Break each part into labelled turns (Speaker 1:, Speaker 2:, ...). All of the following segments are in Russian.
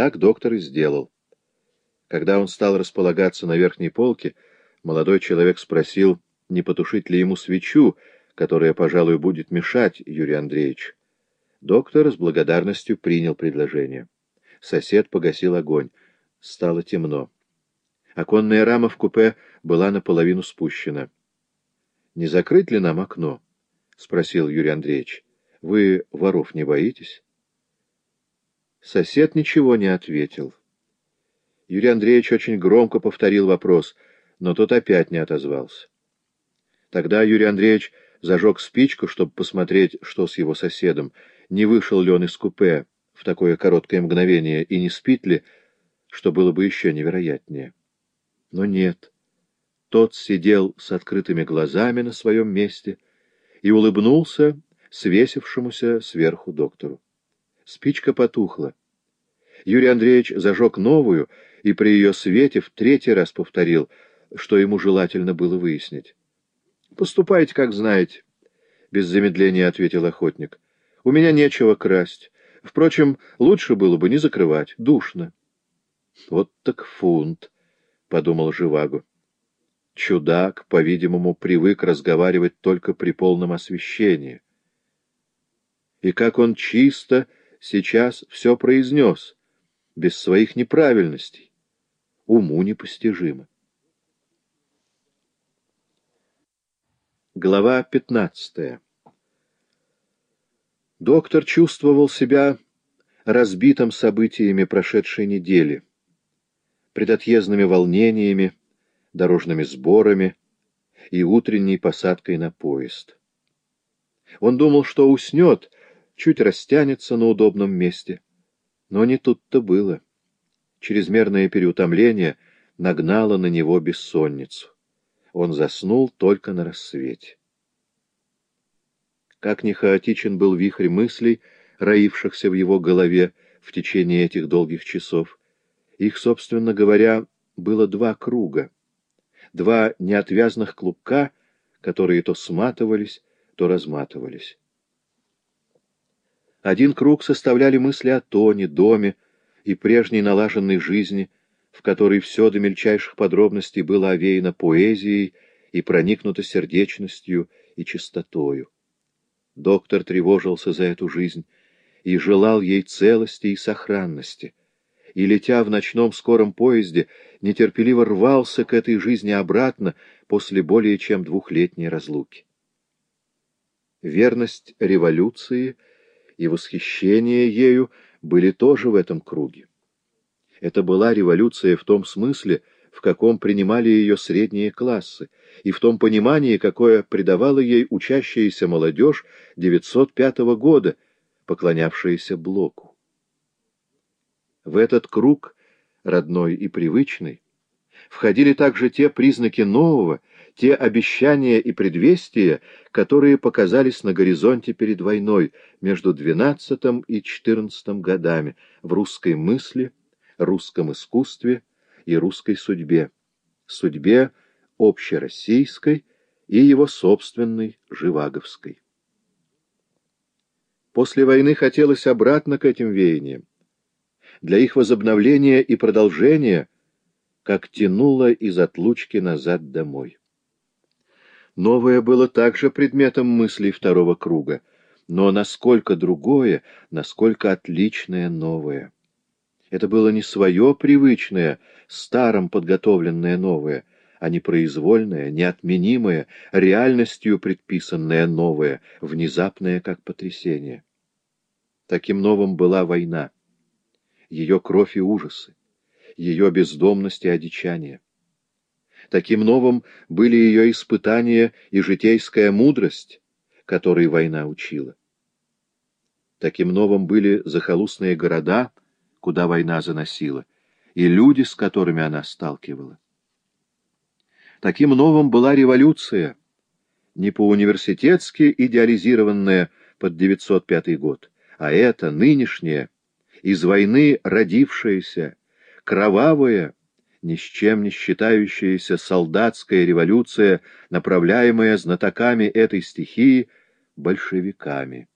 Speaker 1: Так доктор и сделал. Когда он стал располагаться на верхней полке, молодой человек спросил, не потушить ли ему свечу, которая, пожалуй, будет мешать Юрию Андреевичу. Доктор с благодарностью принял предложение. Сосед погасил огонь. Стало темно. Оконная рама в купе была наполовину спущена. — Не закрыть ли нам окно? — спросил Юрий Андреевич. — Вы воров не боитесь? Сосед ничего не ответил. Юрий Андреевич очень громко повторил вопрос, но тот опять не отозвался. Тогда Юрий Андреевич зажег спичку, чтобы посмотреть, что с его соседом, не вышел ли он из купе в такое короткое мгновение и не спит ли, что было бы еще невероятнее. Но нет. Тот сидел с открытыми глазами на своем месте и улыбнулся свесившемуся сверху доктору. Спичка потухла. Юрий Андреевич зажег новую и при ее свете в третий раз повторил, что ему желательно было выяснить. — Поступайте, как знаете, — без замедления ответил охотник. — У меня нечего красть. Впрочем, лучше было бы не закрывать. Душно. — Вот так фунт, — подумал Живаго. Чудак, по-видимому, привык разговаривать только при полном освещении. И как он чисто сейчас все произнес, без своих неправильностей, уму непостижимо. Глава пятнадцатая Доктор чувствовал себя разбитым событиями прошедшей недели, предотъездными волнениями, дорожными сборами и утренней посадкой на поезд. Он думал, что уснет, чуть растянется на удобном месте. Но не тут-то было. Чрезмерное переутомление нагнало на него бессонницу. Он заснул только на рассвете. Как ни хаотичен был вихрь мыслей, роившихся в его голове в течение этих долгих часов, их, собственно говоря, было два круга, два неотвязных клубка, которые то сматывались, то разматывались. Один круг составляли мысли о Тоне, доме и прежней налаженной жизни, в которой все до мельчайших подробностей было овеяно поэзией и проникнуто сердечностью и чистотою. Доктор тревожился за эту жизнь и желал ей целости и сохранности, и, летя в ночном скором поезде, нетерпеливо рвался к этой жизни обратно после более чем двухлетней разлуки. Верность революции — и восхищение ею были тоже в этом круге. Это была революция в том смысле, в каком принимали ее средние классы, и в том понимании, какое придавала ей учащаяся молодежь 905 года, поклонявшаяся Блоку. В этот круг, родной и привычный, входили также те признаки нового, те обещания и предвестия, которые показались на горизонте перед войной между двенадцатым и четырнадцатым годами в русской мысли, русском искусстве и русской судьбе, судьбе общероссийской и его собственной живаговской. После войны хотелось обратно к этим веяниям. Для их возобновления и продолжения, как тянуло из отлучки назад домой. Новое было также предметом мыслей второго круга, но насколько другое, насколько отличное новое. Это было не свое привычное, старом подготовленное новое, а непроизвольное, неотменимое, реальностью предписанное новое, внезапное, как потрясение. Таким новым была война, ее кровь и ужасы, ее бездомность и одичание. Таким новым были ее испытания и житейская мудрость, которой война учила. Таким новым были захолустные города, куда война заносила, и люди, с которыми она сталкивала. Таким новым была революция, не по-университетски идеализированная под 905 год, а это нынешняя, из войны родившаяся, кровавая, ни с чем не считающаяся солдатская революция, направляемая знатоками этой стихии большевиками.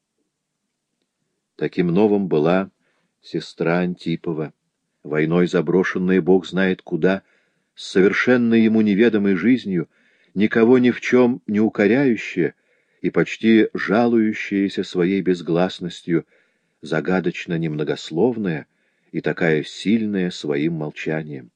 Speaker 1: Таким новым была сестра Антипова, войной заброшенная Бог знает куда, с совершенно ему неведомой жизнью, никого ни в чем не укоряющая и почти жалующаяся своей безгласностью, загадочно немногословная и такая сильная своим молчанием.